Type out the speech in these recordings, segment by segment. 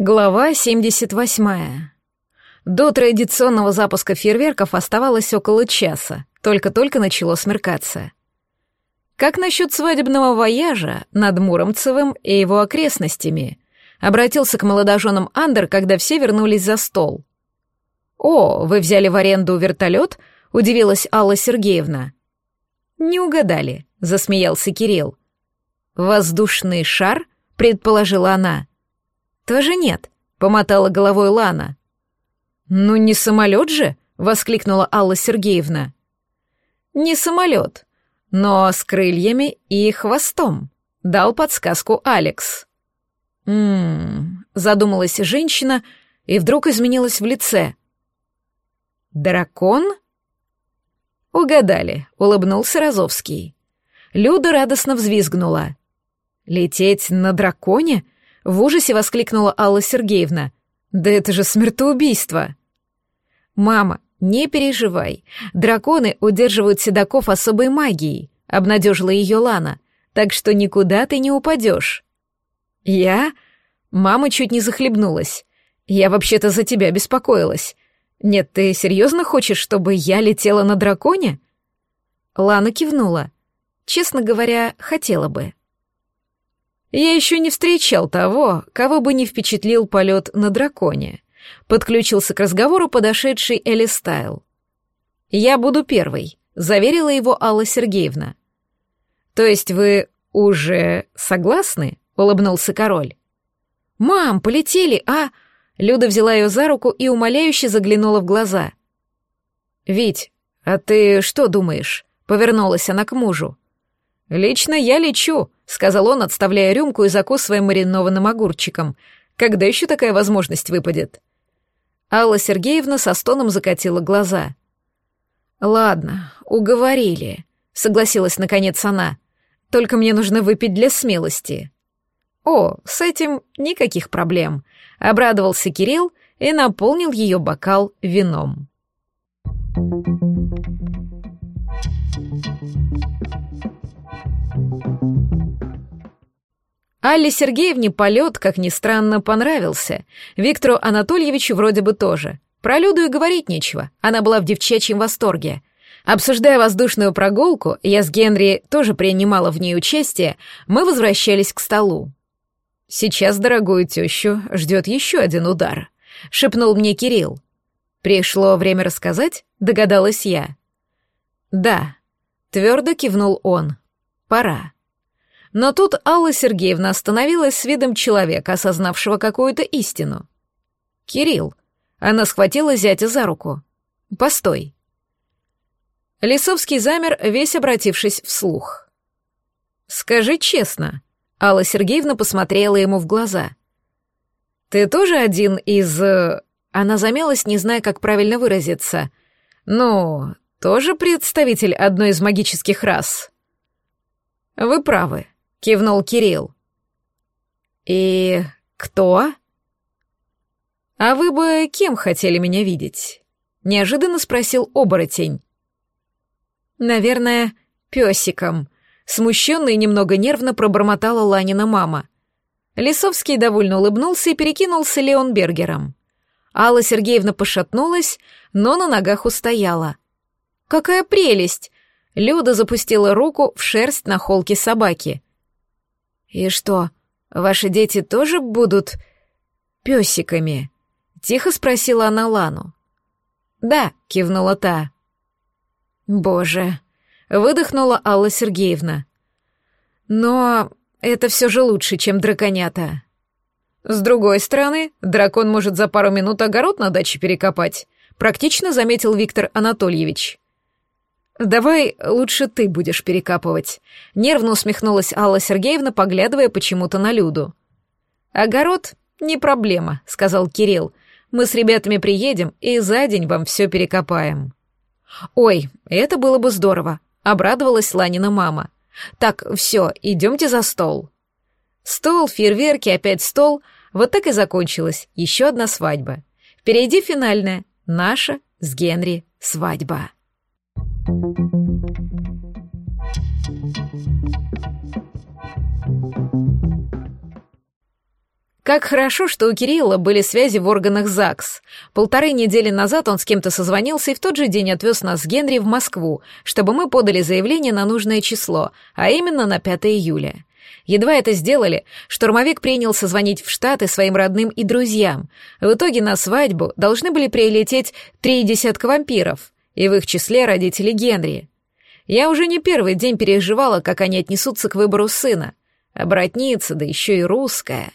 Глава 78. До традиционного запуска фейерверков оставалось около часа, только-только начало смеркаться. Как насчет свадебного вояжа над Муромцевым и его окрестностями? Обратился к молодоженам Андер, когда все вернулись за стол. «О, вы взяли в аренду вертолет?» — удивилась Алла Сергеевна. «Не угадали», — засмеялся Кирилл. «Воздушный шар?» — предположила она. «Тоже нет», — помотала головой Лана. «Ну не самолет же?» — воскликнула Алла Сергеевна. «Не самолет, но с крыльями и хвостом», — дал подсказку Алекс. «М-м-м», задумалась женщина и вдруг изменилась в лице. «Дракон?» «Угадали», — улыбнулся Розовский. Люда радостно взвизгнула. «Лететь на драконе?» В ужасе воскликнула Алла Сергеевна. «Да это же смертоубийство!» «Мама, не переживай. Драконы удерживают седаков особой магией», — обнадежила ее Лана. «Так что никуда ты не упадешь». «Я?» Мама чуть не захлебнулась. «Я вообще-то за тебя беспокоилась. Нет, ты серьезно хочешь, чтобы я летела на драконе?» Лана кивнула. «Честно говоря, хотела бы». Я еще не встречал того, кого бы не впечатлил полет на драконе. Подключился к разговору подошедший Элли Стайл. «Я буду первой», — заверила его Алла Сергеевна. «То есть вы уже согласны?» — улыбнулся король. «Мам, полетели, а...» Люда взяла ее за руку и умоляюще заглянула в глаза. «Вить, а ты что думаешь?» — повернулась она к мужу. «Лично я лечу», — сказал он, отставляя рюмку и закусывая маринованным огурчиком. «Когда еще такая возможность выпадет?» Алла Сергеевна со стоном закатила глаза. «Ладно, уговорили», — согласилась наконец она. «Только мне нужно выпить для смелости». «О, с этим никаких проблем», — обрадовался Кирилл и наполнил ее бокал вином. Алле Сергеевне полет, как ни странно, понравился. Виктору Анатольевичу вроде бы тоже. Про Люду и говорить нечего, она была в девчачьем восторге. Обсуждая воздушную прогулку, я с Генри тоже принимала в ней участие, мы возвращались к столу. «Сейчас дорогую тещу ждет еще один удар», — шепнул мне Кирилл. «Пришло время рассказать?» — догадалась я. «Да», — твердо кивнул он. «Пора». Но тут Алла Сергеевна остановилась с видом человека, осознавшего какую-то истину. «Кирилл». Она схватила зятя за руку. «Постой». Лисовский замер, весь обратившись вслух. «Скажи честно», — Алла Сергеевна посмотрела ему в глаза. «Ты тоже один из...» э, Она замялась, не зная, как правильно выразиться. «Ну, тоже представитель одной из магических рас?» «Вы правы», — кивнул Кирилл. «И кто?» «А вы бы кем хотели меня видеть?» — неожиданно спросил оборотень. «Наверное, песиком», — смущенно и немного нервно пробормотала Ланина мама. Лисовский довольно улыбнулся и перекинулся Леонбергером. Алла Сергеевна пошатнулась, но на ногах устояла. «Какая прелесть!» Люда запустила руку в шерсть на холке собаки. «И что, ваши дети тоже будут песиками?» — тихо спросила она Лану. «Да», — кивнула та. «Боже», — выдохнула Алла Сергеевна. «Но это все же лучше, чем драконята». «С другой стороны, дракон может за пару минут огород на даче перекопать», — практично заметил Виктор Анатольевич. «Давай лучше ты будешь перекапывать», — нервно усмехнулась Алла Сергеевна, поглядывая почему-то на Люду. «Огород — не проблема», — сказал Кирилл. «Мы с ребятами приедем и за день вам все перекопаем». «Ой, это было бы здорово», — обрадовалась Ланина мама. «Так, все, идемте за стол». Стол, фейерверки, опять стол. Вот так и закончилась еще одна свадьба. Впереди финальная, наша с Генри свадьба. Как хорошо, что у Кирилла были связи в органах ЗАГС. Полторы недели назад он с кем-то созвонился и в тот же день отвез нас с Генри в Москву, чтобы мы подали заявление на нужное число, а именно на 5 июля. Едва это сделали, штурмовик принялся звонить в Штаты своим родным и друзьям. В итоге на свадьбу должны были прилететь три десятка вампиров, и в их числе родители Генри. Я уже не первый день переживала, как они отнесутся к выбору сына. А братница, да еще и русская.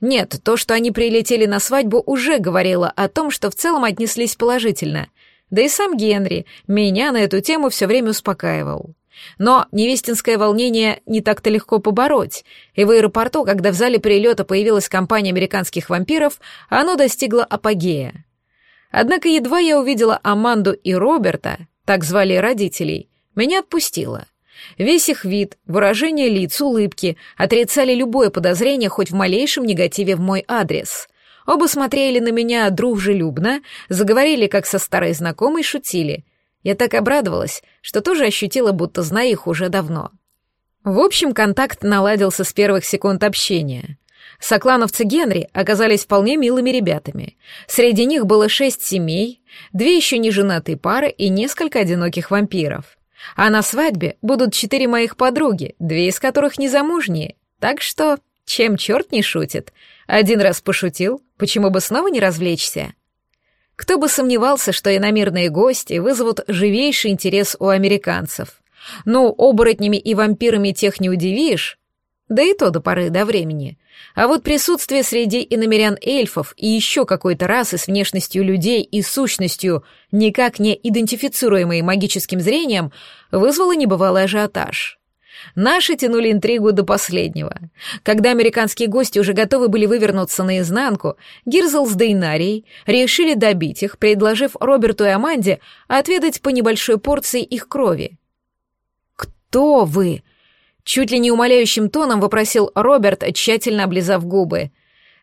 Нет, то, что они прилетели на свадьбу, уже говорило о том, что в целом отнеслись положительно. Да и сам Генри меня на эту тему все время успокаивал. Но невестинское волнение не так-то легко побороть, и в аэропорту, когда в зале перелета появилась компания американских вампиров, оно достигло апогея. Однако едва я увидела Аманду и Роберта, так звали родителей, меня отпустило — Весь их вид, выражение лиц, улыбки отрицали любое подозрение хоть в малейшем негативе в мой адрес. Оба смотрели на меня дружелюбно, заговорили как со старой знакомой, шутили. Я так обрадовалась, что тоже ощутила, будто знаю их уже давно. В общем, контакт наладился с первых секунд общения. Соклановцы Генри оказались вполне милыми ребятами. Среди них было шесть семей, две еще неженатые пары и несколько одиноких вампиров. А на свадьбе будут четыре моих подруги, две из которых незамужние. Так что, чем черт не шутит? Один раз пошутил, почему бы снова не развлечься? Кто бы сомневался, что иномирные гости вызовут живейший интерес у американцев. Ну, оборотнями и вампирами тех не удивишь, да и то до поры до времени. А вот присутствие среди иномерян эльфов и еще какой-то расы с внешностью людей и сущностью, никак не идентифицируемой магическим зрением, вызвало небывалый ажиотаж. Наши тянули интригу до последнего. Когда американские гости уже готовы были вывернуться наизнанку, Гирзл с Дейнарией решили добить их, предложив Роберту и Аманде отведать по небольшой порции их крови. «Кто вы?» Чуть ли не умоляющим тоном вопросил Роберт, тщательно облизав губы.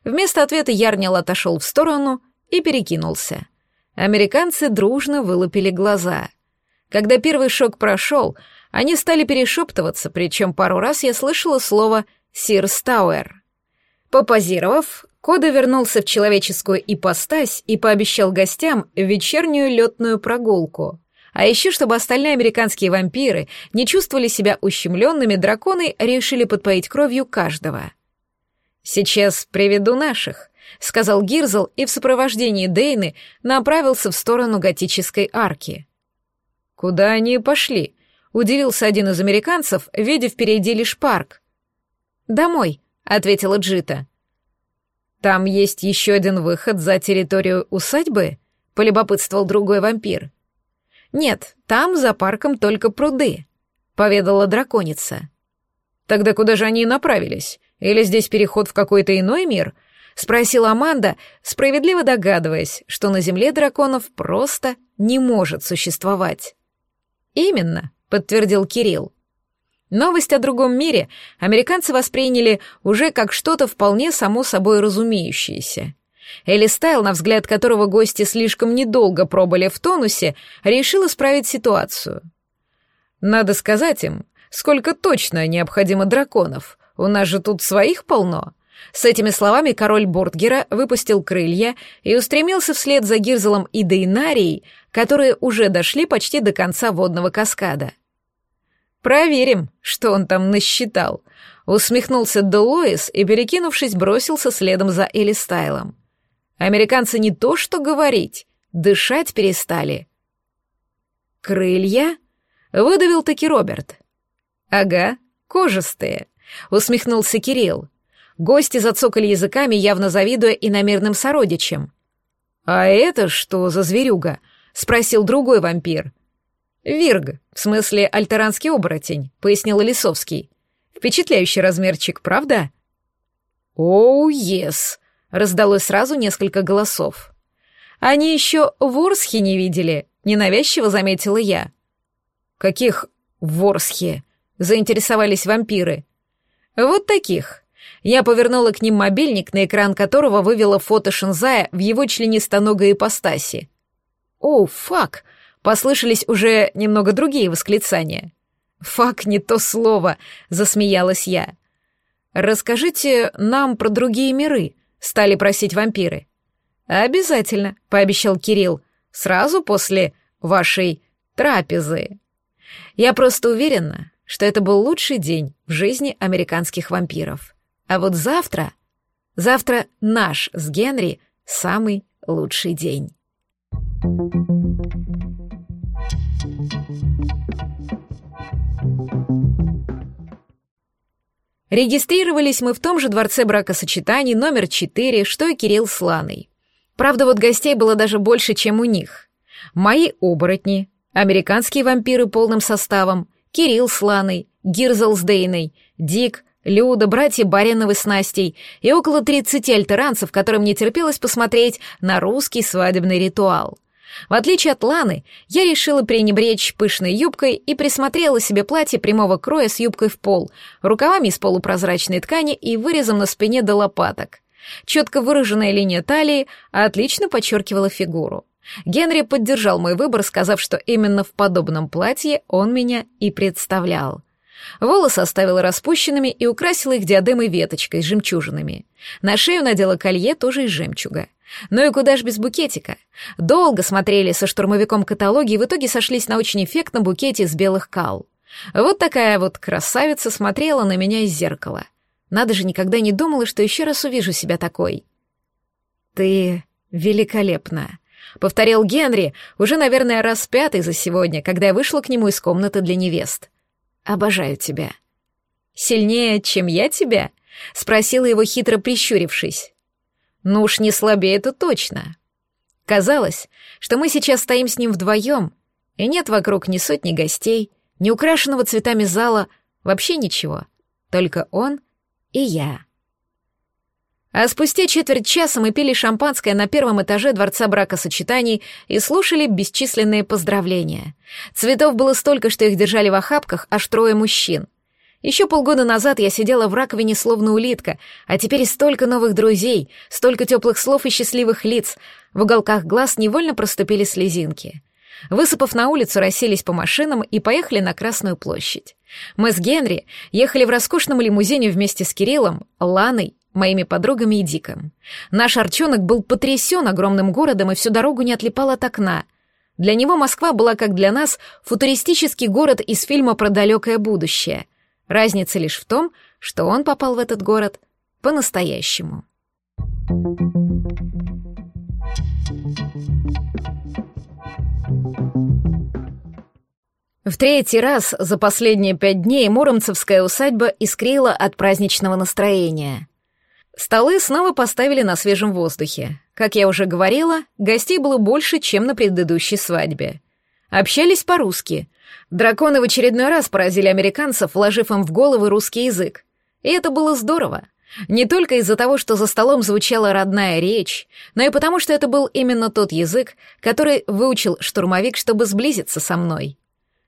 Вместо ответа Ярнил отошел в сторону и перекинулся. Американцы дружно вылупили глаза. Когда первый шок прошел, они стали перешептываться, причем пару раз я слышала слово «Сирстауэр». Попозировав, Кода вернулся в человеческую ипостась и пообещал гостям вечернюю летную прогулку. А еще, чтобы остальные американские вампиры не чувствовали себя ущемленными, драконы решили подпоить кровью каждого. «Сейчас приведу наших», — сказал Гирзл и в сопровождении Дейны направился в сторону готической арки. «Куда они пошли?» — удивился один из американцев, видя впереди лишь парк. «Домой», — ответила Джита. «Там есть еще один выход за территорию усадьбы?» — полюбопытствовал другой вампир. «Нет, там за парком только пруды», — поведала драконица. «Тогда куда же они направились? Или здесь переход в какой-то иной мир?» — спросила Аманда, справедливо догадываясь, что на Земле драконов просто не может существовать. «Именно», — подтвердил Кирилл. Новость о другом мире американцы восприняли уже как что-то вполне само собой разумеющееся. Элли Стайл, на взгляд которого гости слишком недолго пробыли в тонусе, решил исправить ситуацию. «Надо сказать им, сколько точно необходимо драконов. У нас же тут своих полно». С этими словами король Бортгера выпустил крылья и устремился вслед за Гирзелом и Дейнарией, которые уже дошли почти до конца водного каскада. «Проверим, что он там насчитал», — усмехнулся Делоис и, перекинувшись, бросился следом за Элистайлом. Американцы не то что говорить, дышать перестали. «Крылья?» — выдавил таки Роберт. «Ага, кожистые», — усмехнулся Кирилл. Гости зацокали языками, явно завидуя иномерным сородичам. «А это что за зверюга?» — спросил другой вампир. «Вирг, в смысле альтеранский оборотень», — пояснил Лисовский. «Впечатляющий размерчик, правда?» «Оу, oh, ес», раздалось сразу несколько голосов. «Они еще Ворсхи не видели», — ненавязчиво заметила я. «Каких Ворсхи?» — заинтересовались вампиры. «Вот таких». Я повернула к ним мобильник, на экран которого вывела фото Шинзая в его членистоногой ипостаси. «О, фак!» — послышались уже немного другие восклицания. «Фак не то слово», — засмеялась я. «Расскажите нам про другие миры», — стали просить вампиры. «Обязательно», — пообещал Кирилл, — «сразу после вашей трапезы». Я просто уверена, что это был лучший день в жизни американских вампиров. А вот завтра... Завтра наш с Генри самый лучший день. Регистрировались мы в том же дворце бракосочетаний номер 4, что и Кирилл с Ланой. Правда, вот гостей было даже больше, чем у них. Мои оборотни, американские вампиры полным составом, Кирилл с Ланой, Гирзл с Дейной, Дик, Люда, братья Бариновы с Настей и около 30 альтеранцев, которым не терпелось посмотреть на русский свадебный ритуал. В отличие от Ланы, я решила пренебречь пышной юбкой и присмотрела себе платье прямого кроя с юбкой в пол, рукавами из полупрозрачной ткани и вырезом на спине до лопаток. Четко выраженная линия талии отлично подчеркивала фигуру. Генри поддержал мой выбор, сказав, что именно в подобном платье он меня и представлял. Волосы оставила распущенными и украсила их диадемой веточкой с жемчужинами. На шею надела колье тоже из жемчуга. Ну и куда ж без букетика? Долго смотрели со штурмовиком каталоги и в итоге сошлись на очень эффектном букете из белых кал. Вот такая вот красавица смотрела на меня из зеркала. Надо же, никогда не думала, что еще раз увижу себя такой. «Ты великолепна», — повторил Генри, уже, наверное, раз пятый за сегодня, когда я вышла к нему из комнаты для невест. «Обожаю тебя». «Сильнее, чем я тебя?» — спросила его, хитро прищурившись. Ну уж не слабее это точно. Казалось, что мы сейчас стоим с ним вдвоем, и нет вокруг ни сотни гостей, ни украшенного цветами зала, вообще ничего. Только он и я. А спустя четверть часа мы пили шампанское на первом этаже Дворца бракосочетаний и слушали бесчисленные поздравления. Цветов было столько, что их держали в охапках аж трое мужчин. Еще полгода назад я сидела в раковине словно улитка, а теперь столько новых друзей, столько теплых слов и счастливых лиц. В уголках глаз невольно проступили слезинки. Высыпав на улицу, расселись по машинам и поехали на Красную площадь. Мы с Генри ехали в роскошном лимузине вместе с Кириллом, Ланой, моими подругами и Диком. Наш Арчонок был потрясен огромным городом и всю дорогу не отлипал от окна. Для него Москва была, как для нас, футуристический город из фильма про далекое будущее — Разница лишь в том, что он попал в этот город по-настоящему. В третий раз за последние пять дней Муромцевская усадьба искрила от праздничного настроения. Столы снова поставили на свежем воздухе. Как я уже говорила, гостей было больше, чем на предыдущей свадьбе. Общались по-русски, Драконы в очередной раз поразили американцев, вложив им в головы русский язык. И это было здорово. Не только из-за того, что за столом звучала родная речь, но и потому, что это был именно тот язык, который выучил штурмовик, чтобы сблизиться со мной.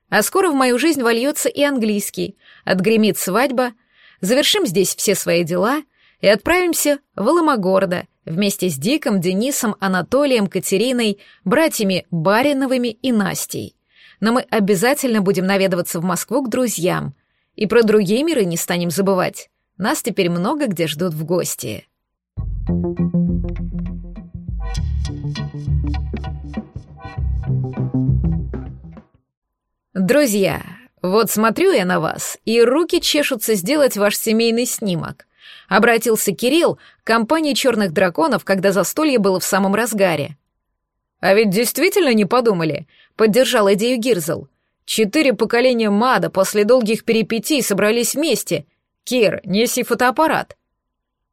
А скоро в мою жизнь вольется и английский, отгремит свадьба, завершим здесь все свои дела и отправимся в Ломогородо вместе с Диком, Денисом, Анатолием, Катериной, братьями Бариновыми и Настей но мы обязательно будем наведываться в Москву к друзьям. И про другие миры не станем забывать. Нас теперь много где ждут в гости. Друзья, вот смотрю я на вас, и руки чешутся сделать ваш семейный снимок. Обратился Кирилл к компании черных драконов, когда застолье было в самом разгаре. А ведь действительно не подумали, поддержал идею Гирзл. Четыре поколения Мада после долгих перипетий собрались вместе. Кир, неси фотоаппарат.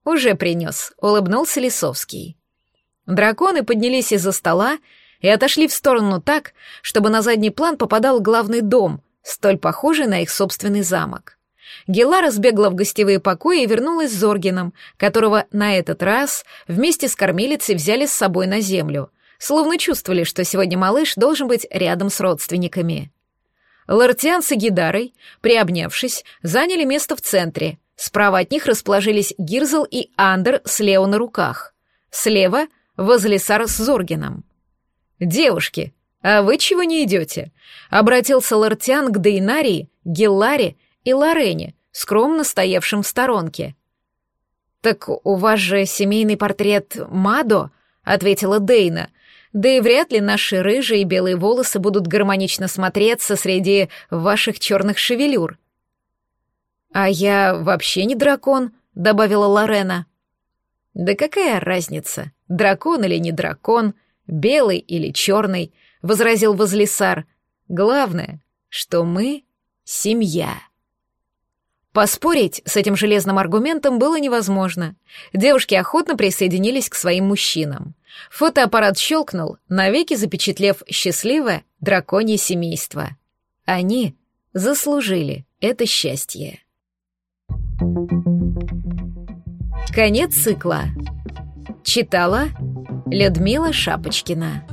Уже принес, улыбнулся Лисовский. Драконы поднялись из-за стола и отошли в сторону так, чтобы на задний план попадал главный дом, столь похожий на их собственный замок. Гелара сбегла в гостевые покои и вернулась с Зоргином, которого на этот раз вместе с кормилицей взяли с собой на землю — словно чувствовали, что сегодня малыш должен быть рядом с родственниками. Лартиан с Гидарой, приобнявшись, заняли место в центре. Справа от них расположились Гирзл и Андер с Лео на руках. Слева — возле Сар с Зоргином. «Девушки, а вы чего не идете?» — обратился Лартиан к Дейнарии, Гелларе и Лорене, скромно стоявшим в сторонке. «Так у вас же семейный портрет Мадо», — ответила Дейна. «Да и вряд ли наши рыжие и белые волосы будут гармонично смотреться среди ваших черных шевелюр». «А я вообще не дракон», — добавила Лорена. «Да какая разница, дракон или не дракон, белый или черный», — возразил Возлисар. «Главное, что мы — семья». Поспорить с этим железным аргументом было невозможно. Девушки охотно присоединились к своим мужчинам. Фотоаппарат щелкнул, навеки запечатлев счастливое драконье семейство. Они заслужили это счастье. Конец цикла. Читала Людмила Шапочкина.